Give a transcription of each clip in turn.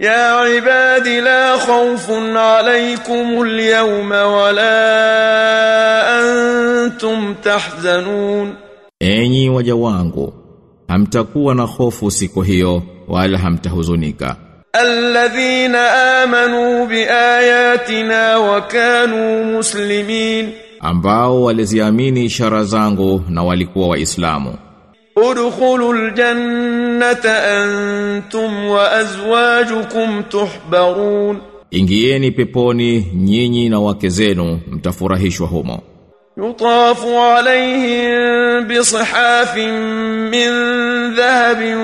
يا عباد لا خوف عليكم اليوم ولا أنتم تحزنون Enyi waja wangu, hamtakuwa na hofu siku hiyo wala hamtahuzunika. الذين آمنوا بآياتنا وكانوا مسلمين Ambao waliziamini ishara zangu na walikuwa waislamu. ادخلوا الجنة أنتم وأزواجكم تحبرون Ingieni peponi nyinyi na wake zenu mtafurahishwa humo. يطاف عليهم بصحاف من ذهب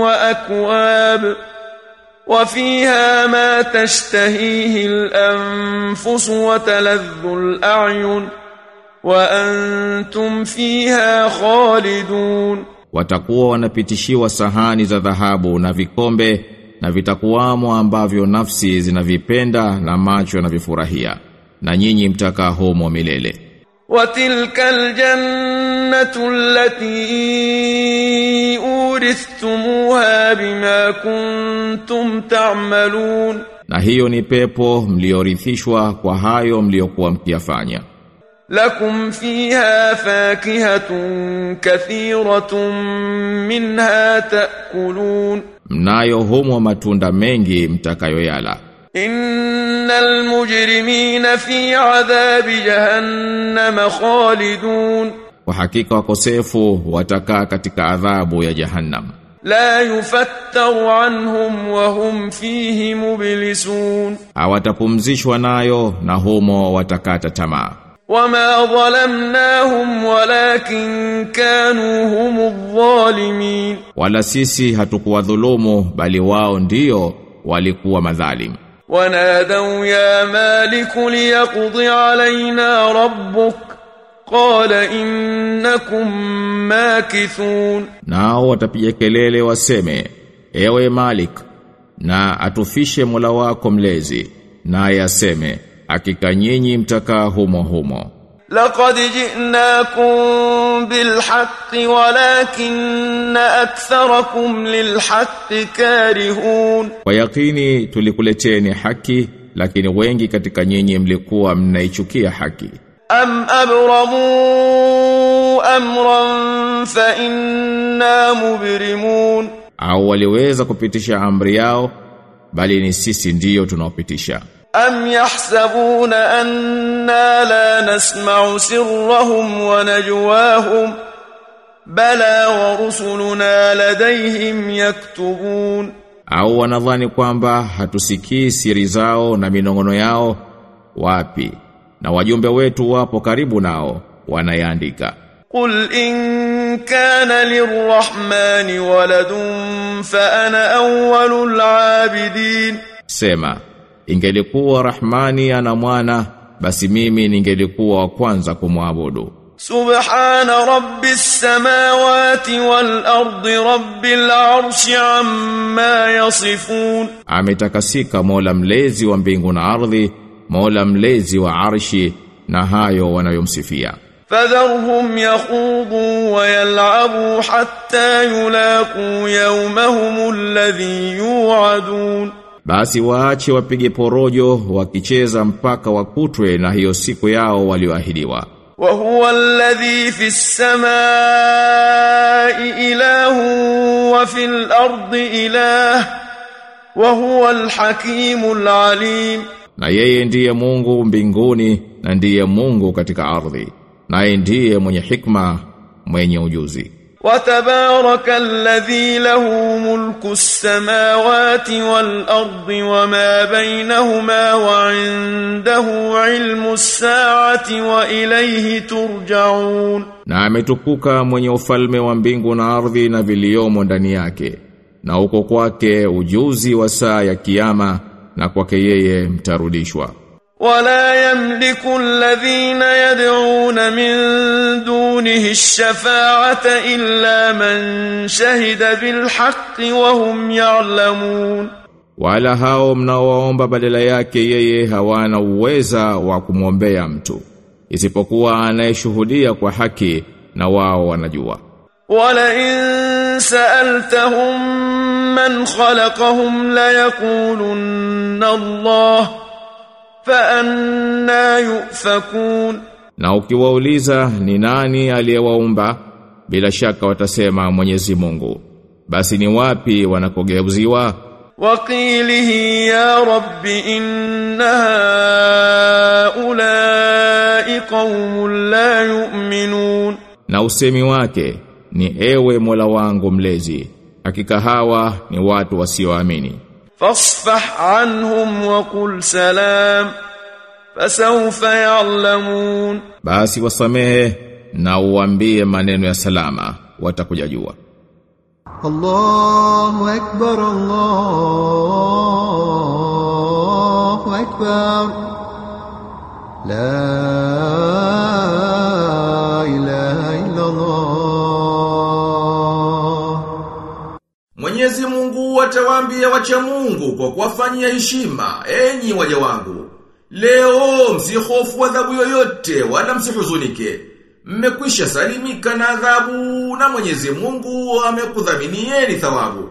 وأكواب وفيها ما تشتهيه الأنفس وتلذ الأعين وأنتم فيها خالدون Watakuwa wanapitishiwa sahani za dhahabu na vikombe na vitakuwamo ambavyo nafsi zinavipenda na macho yanavifurahia na nyinyi mtakaa humo milele. وتلك الجنة التي أورثتموها بما كنتم تعملون Na hiyo ni pepo mliorithishwa kwa hayo mliokuwa mkiyafanya. لكم فيها فاكهة كثيرة منها تأكلون Mnayo humo matunda mengi mtakayoyala. إن المجرمين في عذاب جهنم خالدون Kwa hakika wakosefu watakaa katika adhabu ya Jahannam. لا يفتر عنهم وهم فيه مبلسون Hawatapumzishwa nayo na humo watakata tamaa. وما ظلمناهم ولكن كانوا هم الظالمين Wala sisi hatukuwa dhulumu bali wao ndio walikuwa madhalim. ونادوا يا مالك ليقض علينا ربك قال إنكم ماكثون Nao watapiga kelele waseme, ewe Malik, na atufishe Mola wako mlezi, naye aseme, hakika nyinyi mtakaa humo humo. Laqad ji'nakum bilhaqqi walakinna aktharakum lilhaqqi karihun. Kwa yakini tulikuleteni haki lakini wengi katika nyinyi mlikuwa mnaichukia haki. Am abramu amran fa inna mubrimun. au waliweza kupitisha amri yao bali ni sisi ndiyo tunaopitisha. أم يحسبون أنا لا نسمع سرهم ونجواهم بلى ورسلنا لديهم يكتبون Au wanadhani kwamba hatusikii siri zao na minongono yao wapi na wajumbe wetu wapo karibu nao wanayaandika قل إن كان للرحمن ولد فأنا أول العابدين sema ingelikuwa Rahmani ana mwana basi mimi ningelikuwa wa kwanza kumwabudu سبحان رب السماوات والأرض رب العرش عما يصفون ametakasika Mola mlezi wa mbingu na ardhi Mola mlezi wa arshi na hayo wanayomsifia فذرهم يخوضوا ويلعبوا حتى يلاقوا يومهم الذي يوعدون Basi waache wapige porojo wakicheza mpaka wakutwe na hiyo siku yao walioahidiwa. Wa huwa alladhi fi samai ilahu wa fi al-ardi ilah wa huwa al-hakimul alim. Na yeye ndiye Mungu mbinguni na ndiye Mungu katika ardhi. Naye ndiye mwenye hikma, mwenye ujuzi. وتبارك الذي له ملك السماوات والأرض وما بينهما وعنده علم الساعة وإليه ترجعون na ametukuka mwenye ufalme wa mbingu na ardhi na viliomo ndani yake na uko kwake ujuzi wa saa ya kiyama na kwake yeye mtarudishwa ولا يملك الذين يدعون من دونه الشفاعة إلا من شهد بالحق وهم يعلمون. وعلى هاو مناو ومبا بدل yake yeye hawana uweza wa kumwombea mtu isipokuwa anayeshuhudia kwa haki na wao ولئن سألتهم من خلقهم ليقولن الله faanna yufakun. Na ukiwauliza ni nani aliyewaumba bila shaka watasema Mwenyezi Mungu. Basi ni wapi wanakogeuziwa? Waqilihi ya rabbi inna ulai qaumun la yu'minun. Na usemi wake ni ewe Mola wangu mlezi hakika hawa ni watu wasioamini. فاصفح عنهم وقل سلام فسوف يعلمون Basi wasamehe na uambie maneno ya salama watakuja jua. الله أكبر الله أكبر atawaambia wacha Mungu kwa kuwafanyia heshima, enyi waja wangu. Leo msihofu adhabu yoyote wala msihuzunike. Mmekwisha salimika na adhabu na Mwenyezi Mungu amekudhaminieni thawabu.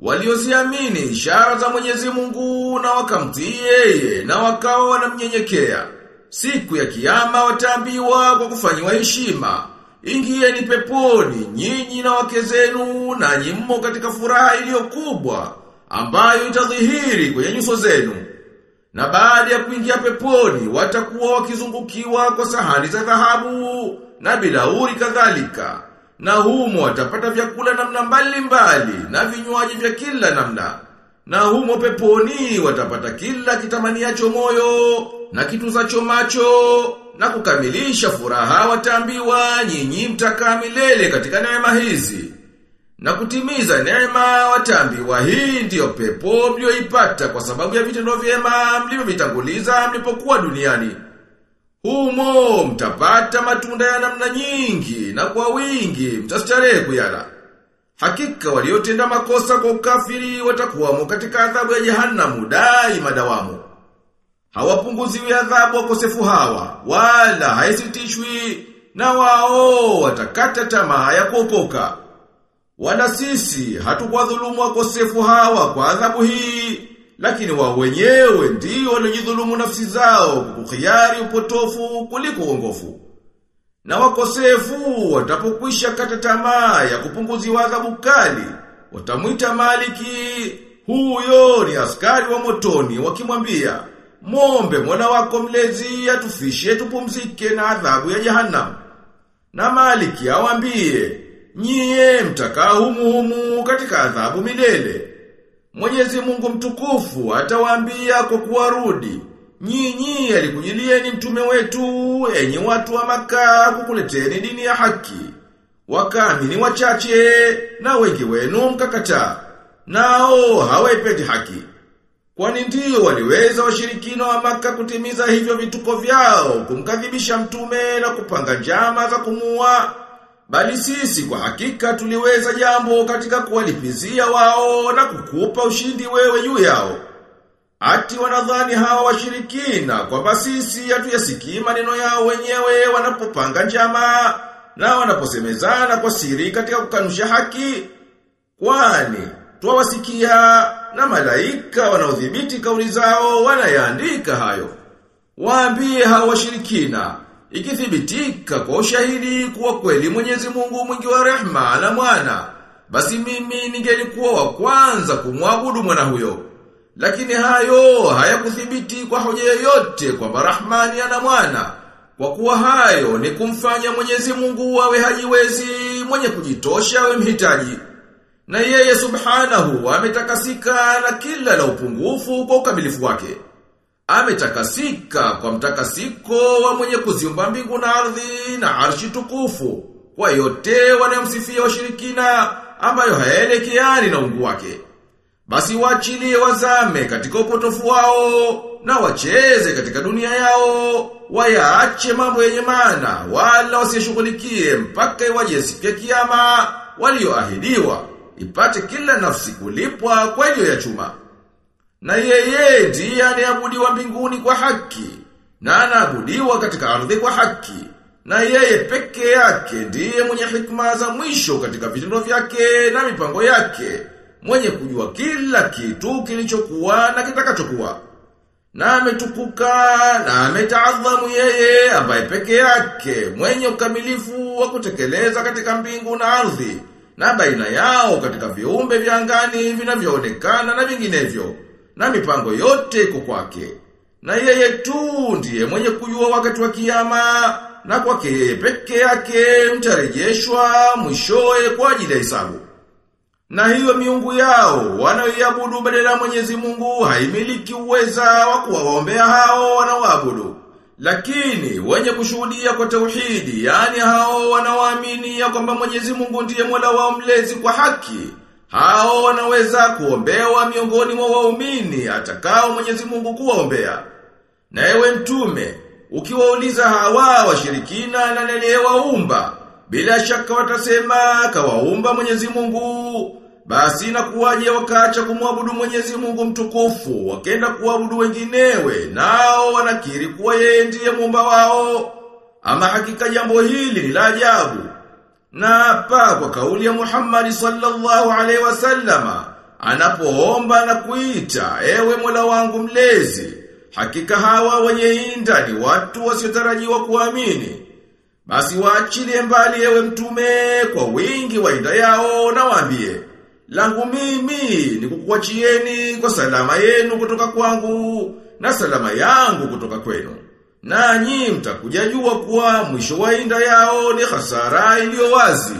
Walioziamini ishara za Mwenyezi Mungu na wakamtii na wakawa wanamnyenyekea. Siku ya kiyama wataambiwa kwa kufanyiwa heshima. Ingieni peponi nyinyi na wake zenu na nyimmo katika furaha iliyo kubwa ambayo itadhihiri kwenye nyuso zenu. Na baada ya kuingia peponi watakuwa wakizungukiwa kwa sahani za dhahabu na bilauri kadhalika. Na humo watapata vyakula namna mbalimbali na vinywaji vya kila namna. Na humo peponi watapata kila kitamaniacho moyo na kitu za chomacho na kukamilisha furaha watambiwa nyinyi mtakaa milele katika neema hizi. Na kutimiza neema watambiwa hii ndiyo pepo mlioipata kwa sababu ya vitendo vyema mlivyovitanguliza mlipokuwa duniani. Humo mtapata matunda ya namna nyingi na kwa wingi mtastarehe kuyala. Hakika waliotenda makosa kwa ukafiri watakuwamo katika adhabu ya jehanamu daima dawamu. Hawapunguziwi adhabu wakosefu hawa, wala haisitishwi na wao watakata tamaa ya kuokoka. Wala sisi hatukuwadhulumu wakosefu hawa kwa adhabu hii, lakini wao wenyewe ndio waliojidhulumu nafsi zao kwa kukhiari upotofu kuliko uongofu. Na wakosefu watapokwisha kata tamaa ya kupunguziwa adhabu kali, watamwita Maliki, huyo ni askari wa motoni wakimwambia, "Mombe mwana wako mlezi atufishe tupumzike na adhabu ya jahannam." Na Maliki awambie, "Nyie mtakaa humu humu katika adhabu milele." Mwenyezi Mungu mtukufu atawaambia kwa kuwarudi, Nyinyi alikujilieni mtume wetu, enye watu wa maka kukuleteni dini ya haki. Wakaamini wachache, na wengi wenu mkakataa. Nao hawaipendi haki. Kwani ndio waliweza washirikina wa maka kutimiza hivyo vituko vyao, kumkadhibisha mtume na kupanga njama za kumua. Bali sisi kwa hakika tuliweza jambo katika kuwalipizia wao na kukupa ushindi wewe juu yao. Ati wanadhani hawa washirikina kwamba sisi hatuyasikii maneno yao wenyewe wanapopanga njama na wanaposemezana kwa siri katika kukanusha haki. Kwani twawasikia na malaika wanaodhibiti kauli zao wanayaandika hayo. Waambie hao washirikina ikithibitika kwa ushahidi kuwa kweli Mwenyezi Mungu mwingi wa rehma na mwana basi mimi ningelikuwa wa kwanza kumwabudu mwana huyo. Lakini hayo hayakuthibiti kwa hoja yoyote kwamba Rahmani ana mwana. Kwa kuwa hayo ni kumfanya Mwenyezi Mungu awe hajiwezi mwenye kujitosha awe mhitaji. Na yeye subhanahu ametakasika na kila la upungufu kwa ukamilifu wake. Ametakasika kwa mtakasiko wa mwenye kuziumba mbingu na ardhi na arshi tukufu. Kwa yote wanayomsifia washirikina ambayo hayaelekeani na ungu wake. Basi wachilie wazame katika upotofu wao na wacheze katika dunia yao, wayaache mambo yenye maana wala wasishughulikie mpaka iwaje siku ya kiyama walioahidiwa ipate kila nafsi kulipwa kwa hiyo ya chuma. Na yeye ndiye anayeabudiwa mbinguni kwa haki na anaabudiwa katika ardhi kwa haki. Na yeye peke yake ndiye mwenye hikma za mwisho katika vitendo vyake na mipango yake mwenye kujua kila kitu kilichokuwa na kitakachokuwa. Na ametukuka na ametaadhamu yeye ambaye peke yake mwenye ukamilifu wa kutekeleza katika mbingu na ardhi na baina yao katika viumbe vya angani vinavyoonekana na vinginevyo na mipango yote iko kwake. Na yeye tu ndiye mwenye kujua wakati wa kiyama na kwake yeye peke yake mtarejeshwa mwishowe kwa ajili ya hisabu. Na hiyo miungu yao wanaoiabudu badala ya Mwenyezi Mungu haimiliki uweza wa kuwaombea hao wanaoabudu. Lakini wenye kushuhudia kwa tauhidi, yani hao wanaoamini ya kwamba Mwenyezi Mungu ndiye Mola wao mlezi kwa haki, hao wanaweza kuombewa miongoni mwa waumini atakao Mwenyezi Mungu kuwaombea. Na ewe mtume, ukiwauliza hawa washirikina na naliyewaumba, bila shaka watasema kawaumba Mwenyezi Mungu. Basi na kuwaje wakaacha kumwabudu Mwenyezi Mungu mtukufu, wakenda kuabudu wenginewe, nao wanakiri kuwa yeye ndiye muumba wao. Ama hakika jambo hili ni la ajabu. Na hapa kwa kauli ya Muhammad sallallahu alaihi wasallama, anapoomba na kuita, ewe Mola wangu mlezi, hakika hawa wenye inda ni watu wasiotarajiwa kuamini. Basi waachilie mbali ewe mtume kwa wingi wa inda yao na waambie, langu mimi ni kukuachieni kwa salama yenu kutoka kwangu na salama yangu kutoka kwenu. Nanyi mtakujajua kuwa mwisho wa inda yao ni hasara iliyo wazi.